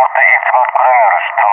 orada irtibat kuramıyoruz. Tamam.